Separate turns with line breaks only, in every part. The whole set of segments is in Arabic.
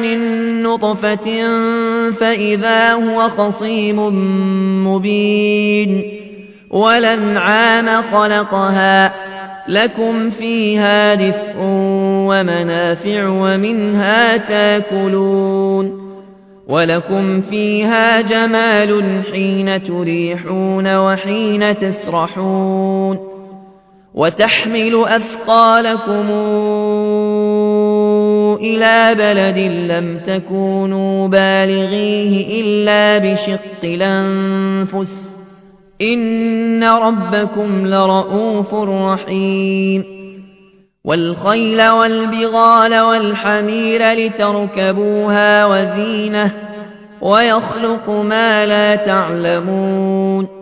من نطفة فإذا هو خصيم مبين. ولنعام خلقها. لكم فيها دفء ومنافع ومنها تاكلون. ولكم فيها جمال حين تريحون وحين تسرحون. وتحمل أثقالكم إلى بلد لم تكونوا بالغيه إلا بشق الأنفس. إن ربكم لرءوف رحيم. والخيل والبغال والحمير لتركبوها وزينة ويخلق ما لا تعلمون.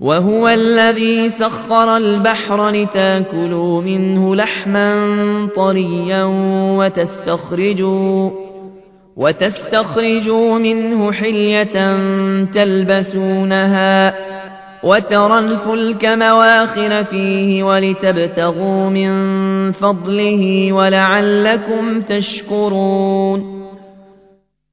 وهو الذي سخر البحر لتاكلوا منه لحما طريا وتستخرجوا وتستخرجوا منه حلية تلبسونها وترى الفلك مواخر فيه ولتبتغوا من فضله ولعلكم تشكرون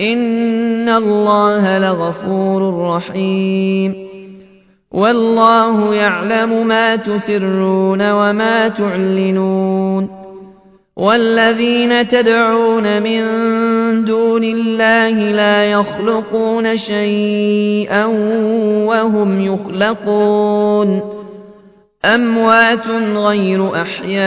إن الله لغفور رحيم والله يعلم ما تسرون وما تعلنون والذين تدعون من دون الله لا يخلقون شيئا وهم يخلقون أموات غير أحياء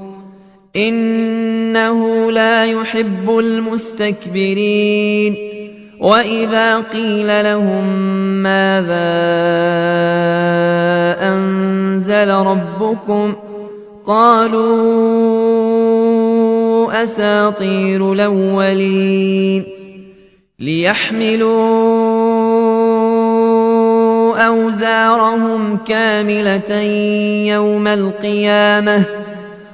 إنه لا يحب المستكبرين. وإذا قيل لهم ماذا أنزل ربكم قالوا أساطير الأولين. ليحملوا أوزارهم كاملة يوم القيامة.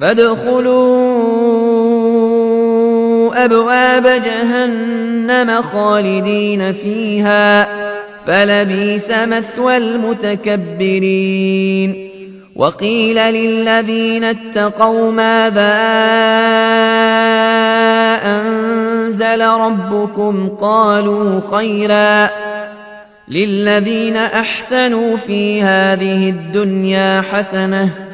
فادخلوا أبواب جهنم خالدين فيها فلبيس مثوى المتكبرين. وقيل للذين اتقوا ماذا أنزل ربكم؟ قالوا خيرا. للذين أحسنوا في هذه الدنيا حسنة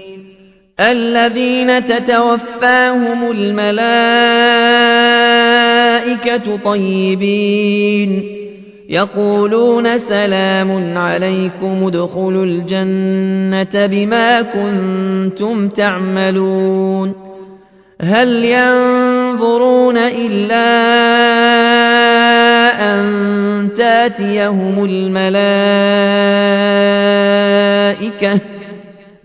الذين تتوفاهم الملائكة طيبين. يقولون سلام عليكم ادخلوا الجنة بما كنتم تعملون. هل ينظرون إلا أن تأتيهم الملائكة؟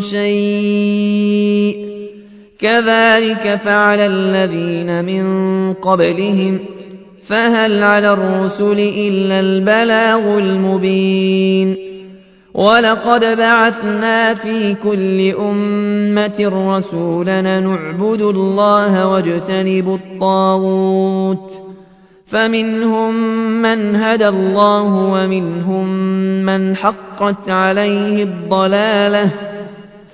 شيء. كذلك فعل الذين من قبلهم فهل على الرسل إلا البلاغ المبين. ولقد بعثنا في كل أمة رسولا نعبد الله واجتنب الطاغوت. فمنهم من هدى الله ومنهم من حقت عليه الضلالة.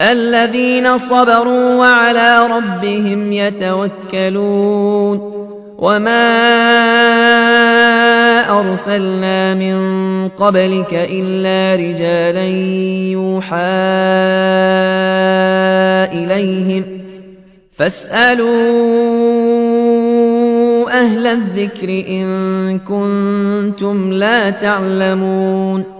الذين صبروا وعلى ربهم يتوكلون وما أرسلنا من قبلك إلا رجالا يوحى إليهم فاسألوا أهل الذكر إن كنتم لا تعلمون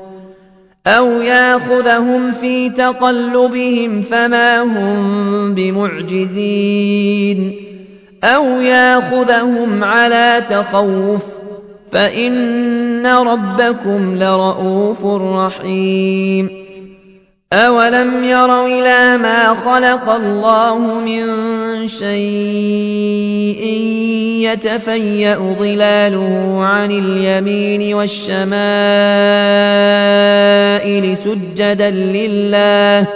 أو ياخذهم في تقلبهم فما هم بمعجزين أو ياخذهم على تخوف فإن ربكم لرءوف رحيم أولم يروا إلى ما خلق الله من شيء يتفيأ ظلاله عن اليمين والشمائل سجدا لله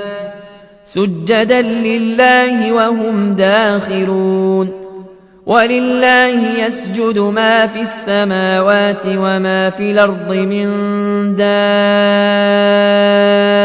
سجدا لله وهم داخرون ولله يسجد ما في السماوات وما في الأرض من دابة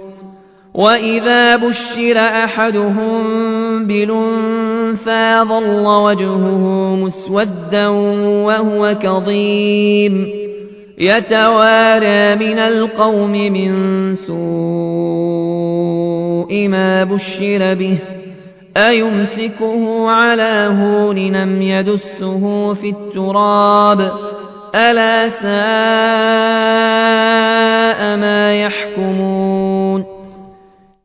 وإذا بشر أحدهم بالأنثى ظل وجهه مسودا وهو كظيم يتوارى من القوم من سوء ما بشر به أيمسكه على هون أم يدسه في التراب ألا ساء ما يحكمون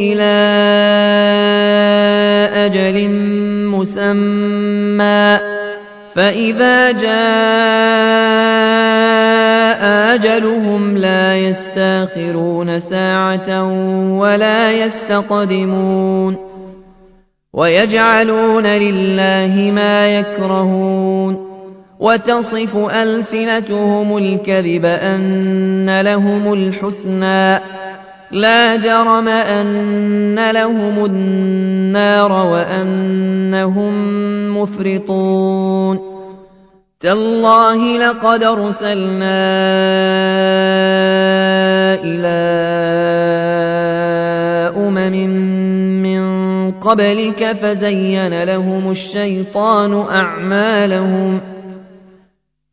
إلى أجل مسمى. فإذا جاء أجلهم لا يستأخرون ساعة ولا يستقدمون. ويجعلون لله ما يكرهون. وتصف ألسنتهم الكذب أن لهم الحسنى. لا جرم أن لهم النار وأنهم مفرطون. تالله لقد أرسلنا إلى أمم من قبلك فزين لهم الشيطان أعمالهم.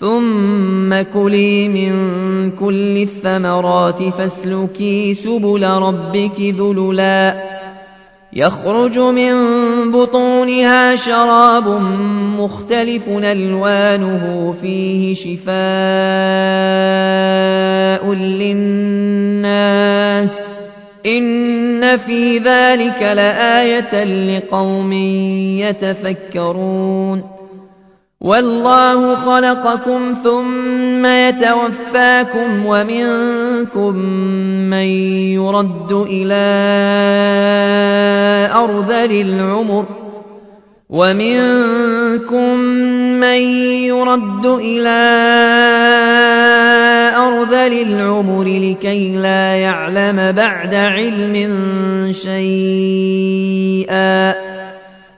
ثم كلي من كل الثمرات فاسلكي سبل ربك ذللا يخرج من بطونها شراب مختلف ألوانه فيه شفاء للناس إن في ذلك لآية لقوم يتفكرون والله خلقكم ثم يتوفاكم ومنكم من يرد إلى أرذل العمر ومنكم من يرد إلى أرذل العمر لكي لا يعلم بعد علم شيئا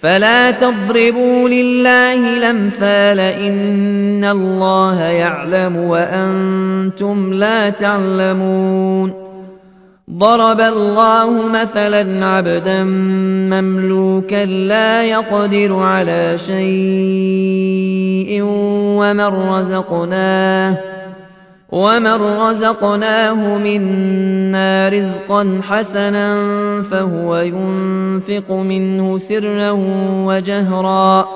فلا تضربوا لله الأمثال إن الله يعلم وأنتم لا تعلمون ضرب الله مثلا عبدا مملوكا لا يقدر على شيء ومن رزقناه ومن رزقناه منا رزقا حسنا فهو ينفق منه سرا وجهرا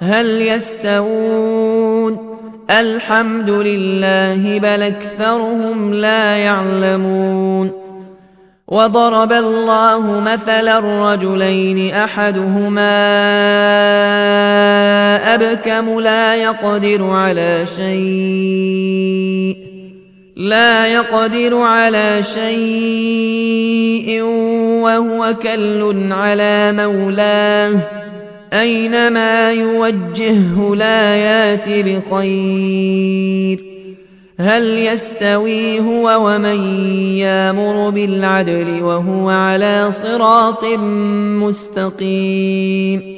هل يستوون الحمد لله بل اكثرهم لا يعلمون وضرب الله مثلا الرجلين احدهما ابكم لا يقدر على شيء لا يقدر على شيء وهو كل على مولاه أينما يوجهه لا يات بخير هل يستوي هو ومن يامر بالعدل وهو على صراط مستقيم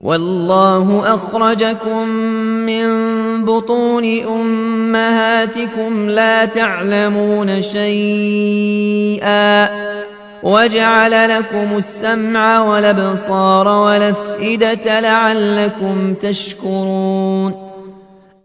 والله أخرجكم من بطون أمهاتكم لا تعلمون شيئا وجعل لكم السمع والأبصار والأفئدة لعلكم تشكرون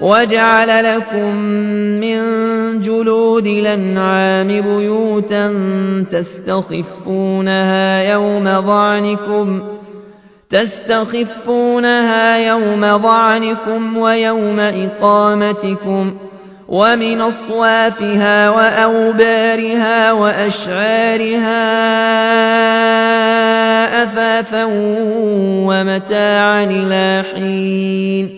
وجعل لكم من جلود الانعام بيوتا تستخفونها يوم ظعنكم تستخفونها يوم ظعنكم ويوم إقامتكم ومن أصوافها وأوبارها وأشعارها أثاثا ومتاعا إلى حين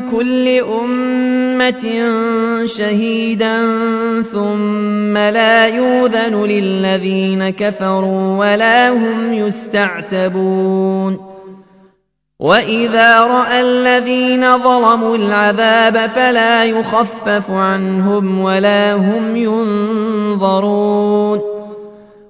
كل أمة شهيدا ثم لا يوذن للذين كفروا ولا هم يستعتبون. وإذا رأى الذين ظلموا العذاب فلا يخفف عنهم ولا هم ينظرون.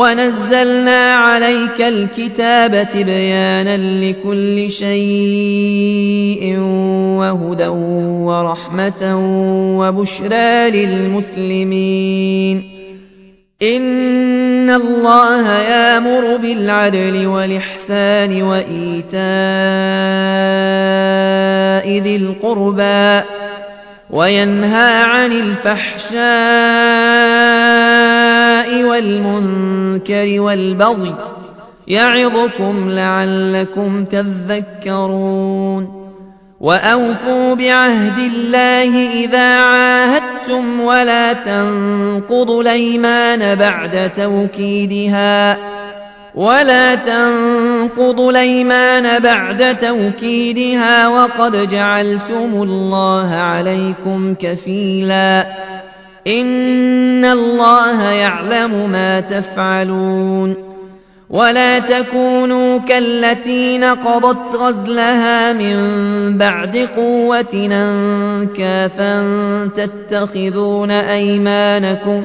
ونزلنا عليك الكتاب تبيانا لكل شيء وهدى ورحمة وبشرى للمسلمين. إن الله يأمر بالعدل والإحسان وإيتاء ذي القربى. وينهى عن الفحشاء والمنكر والبغي يعظكم لعلكم تذكرون وأوفوا بعهد الله إذا عاهدتم ولا تنقضوا الأيمان بعد توكيدها ولا تنقضوا الأيمان بعد توكيدها وقد جعلتم الله عليكم كفيلا. إن الله يعلم ما تفعلون. ولا تكونوا كالتي نقضت غزلها من بعد قوة أنكاثا تتخذون أيمانكم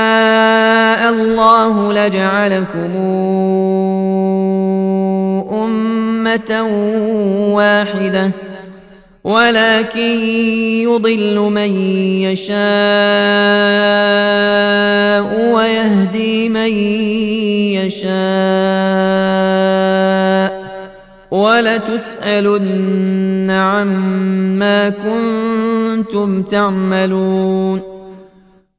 الله لجعلكم أمة واحدة ولكن يضل من يشاء ويهدي من يشاء. ولتسألن عما كنتم تعملون.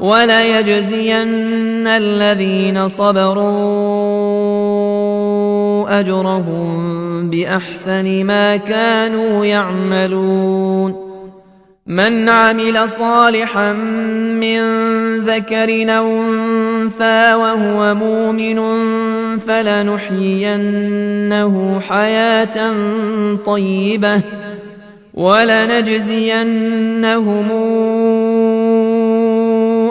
وليجزين الذين صبروا أجرهم بأحسن ما كانوا يعملون. من عمل صالحا من ذكر أو أنثى وهو مؤمن فلنحيينه حياة طيبة ولنجزينهم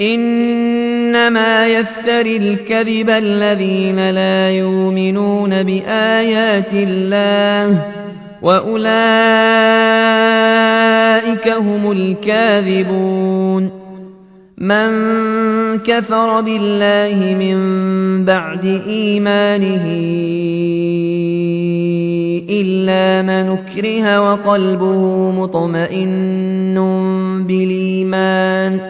إنما يفتري الكذب الذين لا يؤمنون بآيات الله وأولئك هم الكاذبون من كفر بالله من بعد إيمانه إلا من كره وقلبه مطمئن بالإيمان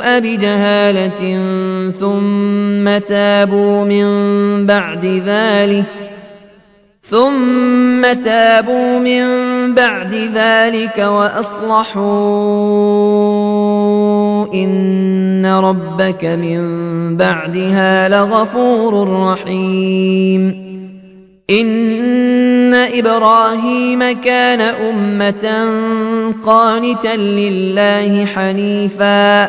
السوء بجهالة ثم تابوا من بعد ذلك ثم تابوا من بعد ذلك وأصلحوا إن ربك من بعدها لغفور رحيم إن إبراهيم كان أمة قانتا لله حنيفا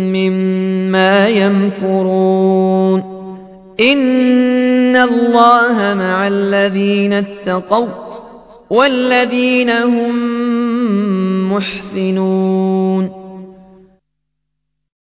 مما يمكرون. إن الله مع الذين اتقوا والذين هم محسنون.